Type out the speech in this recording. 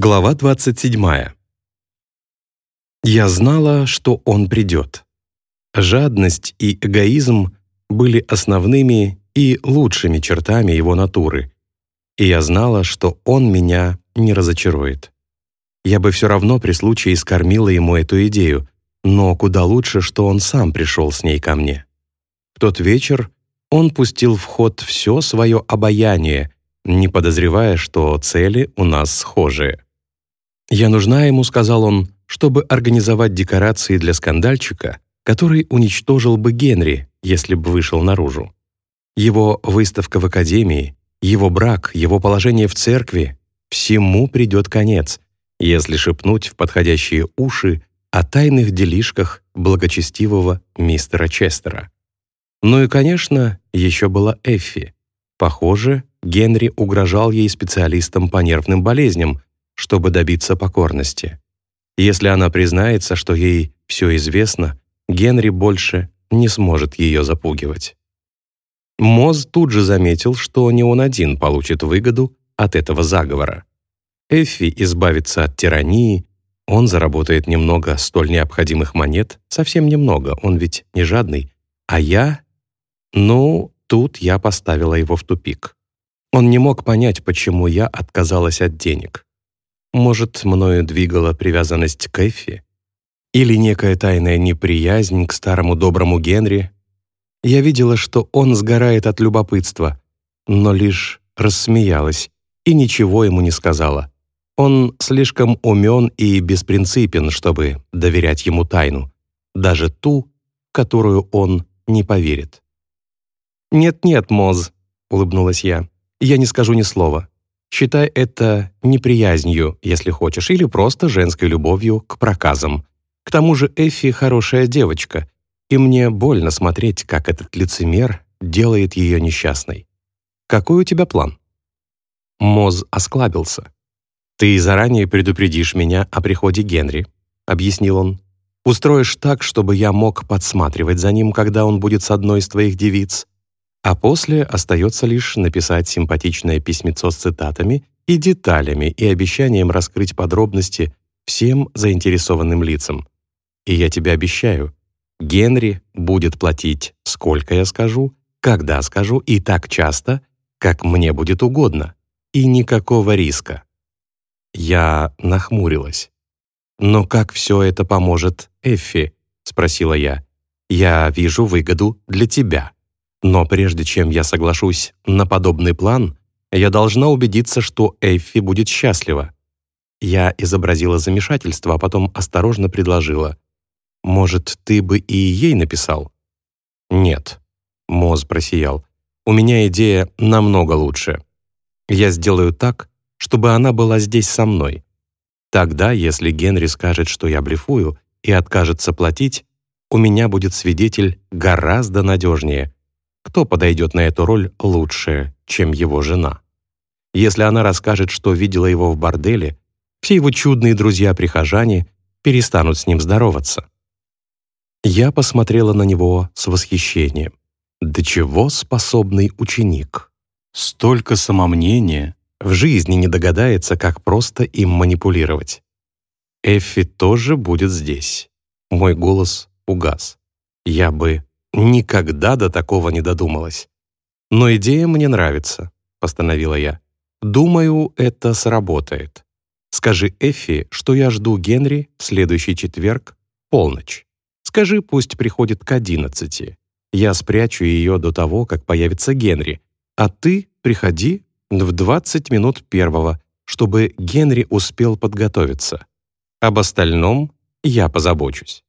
Глава 27. Я знала, что он придет. Жадность и эгоизм были основными и лучшими чертами его натуры, и я знала, что он меня не разочарует. Я бы все равно при случае скормила ему эту идею, но куда лучше, что он сам пришел с ней ко мне. В тот вечер он пустил в ход все свое обаяние, не подозревая, что цели у нас схожие. «Я нужна ему», — сказал он, чтобы организовать декорации для скандальчика, который уничтожил бы Генри, если бы вышел наружу. Его выставка в академии, его брак, его положение в церкви — всему придет конец, если шепнуть в подходящие уши о тайных делишках благочестивого мистера Честера. Ну и, конечно, еще была Эффи. Похоже, Генри угрожал ей специалистом по нервным болезням, чтобы добиться покорности. Если она признается, что ей все известно, Генри больше не сможет ее запугивать. Моз тут же заметил, что не он один получит выгоду от этого заговора. Эффи избавится от тирании, он заработает немного столь необходимых монет, совсем немного, он ведь не жадный, а я... Ну, тут я поставила его в тупик. Он не мог понять, почему я отказалась от денег. Может, мною двигала привязанность к Эффи? Или некая тайная неприязнь к старому доброму Генри? Я видела, что он сгорает от любопытства, но лишь рассмеялась и ничего ему не сказала. Он слишком умен и беспринципен, чтобы доверять ему тайну, даже ту, которую он не поверит. «Нет-нет, Моз», — улыбнулась я, — «я не скажу ни слова. Считай это неприязнью, если хочешь, или просто женской любовью к проказам. К тому же Эффи хорошая девочка, и мне больно смотреть, как этот лицемер делает ее несчастной. Какой у тебя план?» Моз осклабился. «Ты заранее предупредишь меня о приходе Генри», — объяснил он. «Устроишь так, чтобы я мог подсматривать за ним, когда он будет с одной из твоих девиц, а после остается лишь написать симпатичное письмецо с цитатами и деталями и обещанием раскрыть подробности всем заинтересованным лицам. И я тебе обещаю, Генри будет платить, сколько я скажу, когда скажу и так часто, как мне будет угодно, и никакого риска. Я нахмурилась. «Но как все это поможет Эффи?» — спросила я. «Я вижу выгоду для тебя». Но прежде чем я соглашусь на подобный план, я должна убедиться, что Эффи будет счастлива. Я изобразила замешательство, а потом осторожно предложила. «Может, ты бы и ей написал?» «Нет», — Моз просиял. «У меня идея намного лучше. Я сделаю так, чтобы она была здесь со мной. Тогда, если Генри скажет, что я блефую, и откажется платить, у меня будет свидетель гораздо надежнее, кто подойдет на эту роль лучше, чем его жена? Если она расскажет, что видела его в борделе, все его чудные друзья-прихожане перестанут с ним здороваться. Я посмотрела на него с восхищением. До чего способный ученик? Столько самомнения, в жизни не догадается, как просто им манипулировать. Эффи тоже будет здесь. Мой голос угас. Я бы Никогда до такого не додумалась. Но идея мне нравится, постановила я. Думаю, это сработает. Скажи Эффи, что я жду Генри в следующий четверг, полночь. Скажи, пусть приходит к одиннадцати. Я спрячу ее до того, как появится Генри, а ты приходи в 20 минут первого, чтобы Генри успел подготовиться. Об остальном я позабочусь.